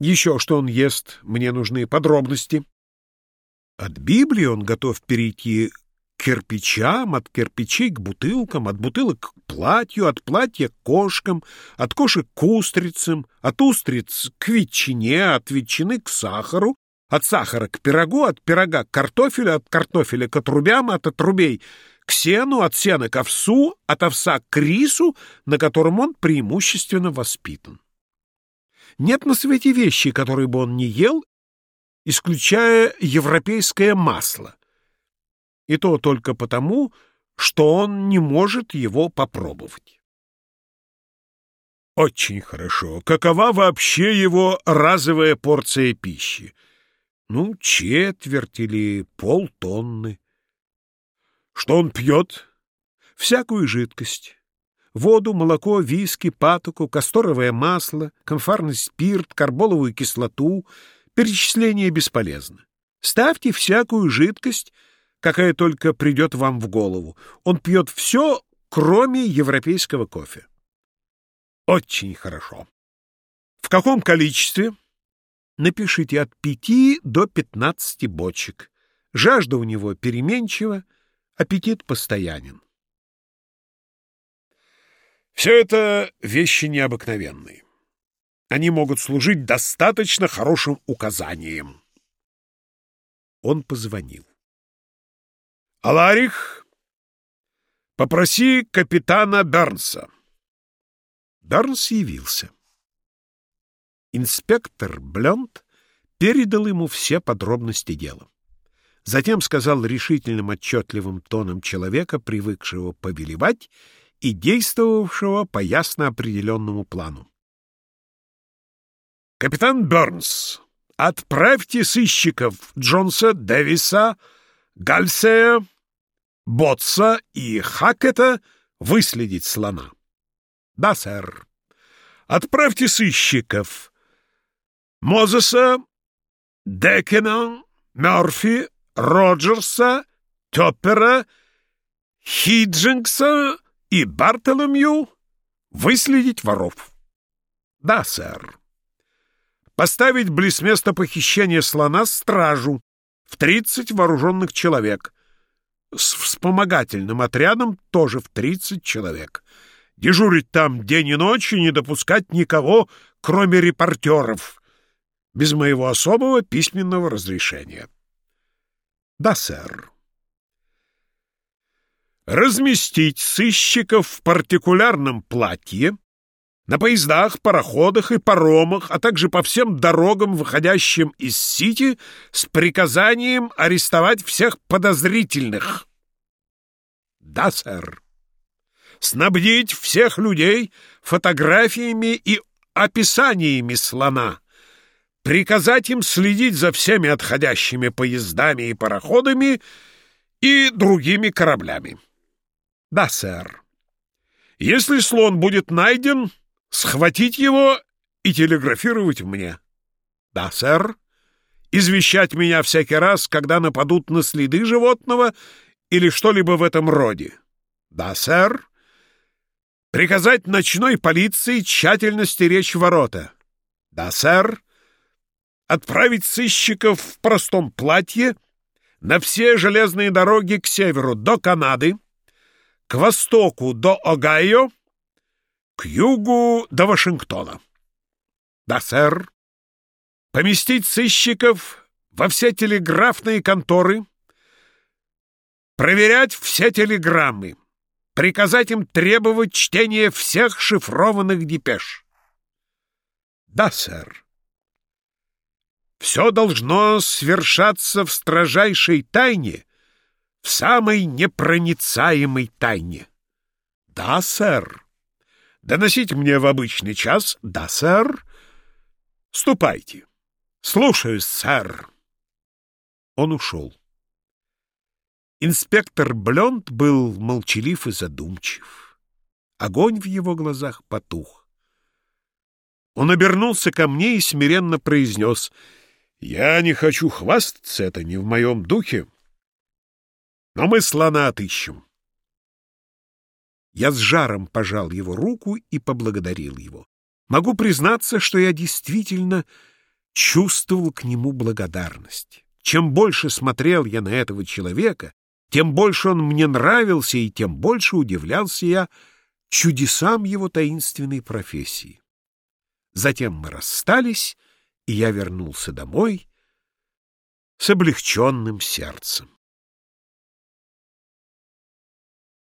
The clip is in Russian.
Еще что он ест, мне нужны подробности. От Библии он готов перейти к кирпичам, от кирпичей к бутылкам, от бутылок к платью, от платья к кошкам, от кошек к устрицам, от устриц к ветчине, от ветчины к сахару, от сахара к пирогу, от пирога к картофелю, от картофеля к отрубям, от отрубей к сену, от сена к овсу, от овса к рису, на котором он преимущественно воспитан. Нет на свете вещи, которые бы он не ел, исключая европейское масло. И то только потому, что он не может его попробовать. Очень хорошо. Какова вообще его разовая порция пищи? Ну, четверть или полтонны. Что он пьет? Всякую жидкость. Воду, молоко, виски, патоку, касторовое масло, комфарный спирт, карболовую кислоту. Перечисление бесполезно. Ставьте всякую жидкость, какая только придет вам в голову. Он пьет все, кроме европейского кофе. Очень хорошо. В каком количестве? Напишите от пяти до пятнадцати бочек. Жажда у него переменчива, Аппетит постоянен. Все это вещи необыкновенные. Они могут служить достаточно хорошим указанием. Он позвонил. «Аларих, попроси капитана Бернса». Бернс явился. Инспектор Блёнд передал ему все подробности дела. Затем сказал решительным отчетливым тоном человека, привыкшего повелевать и действовавшего по ясно определенному плану. «Капитан Бернс, отправьте сыщиков Джонса, Дэвиса, Гальсея, Ботса и Хакета выследить слона». «Да, сэр. Отправьте сыщиков Мозеса, Декена, Мерфи, Роджерса, Топпера, Хиджингса и Бартоломью выследить воров. Да, сэр. Поставить близ места похищения слона стражу в тридцать вооруженных человек. С вспомогательным отрядом тоже в тридцать человек. Дежурить там день и ночь и не допускать никого, кроме репортеров, без моего особого письменного разрешения. Да, сэр. Разместить сыщиков в партикулярном платье на поездах, пароходах и паромах, а также по всем дорогам, выходящим из Сити, с приказанием арестовать всех подозрительных. Да, сэр. Снабдить всех людей фотографиями и описаниями слона, приказать им следить за всеми отходящими поездами и пароходами и другими кораблями. Да, сэр. Если слон будет найден, схватить его и телеграфировать мне. Да, сэр. Извещать меня всякий раз, когда нападут на следы животного или что-либо в этом роде. Да, сэр. Приказать ночной полиции тщательно стеречь ворота. Да, сэр отправить сыщиков в простом платье на все железные дороги к северу до Канады, к востоку до Огайо, к югу до Вашингтона. Да, сэр. Поместить сыщиков во все телеграфные конторы, проверять все телеграммы, приказать им требовать чтения всех шифрованных депеш. Да, сэр. Все должно свершаться в строжайшей тайне, в самой непроницаемой тайне. Да, сэр. Доносить мне в обычный час? Да, сэр. Ступайте. Слушаюсь, сэр. Он ушел. Инспектор Блёнд был молчалив и задумчив. Огонь в его глазах потух. Он обернулся ко мне и смиренно произнес — я не хочу хвастаться, это не в моем духе. Но мы слона отыщем. Я с жаром пожал его руку и поблагодарил его. Могу признаться, что я действительно чувствовал к нему благодарность. Чем больше смотрел я на этого человека, тем больше он мне нравился, и тем больше удивлялся я чудесам его таинственной профессии. Затем мы расстались, и я вернулся домой с облегченным сердцем.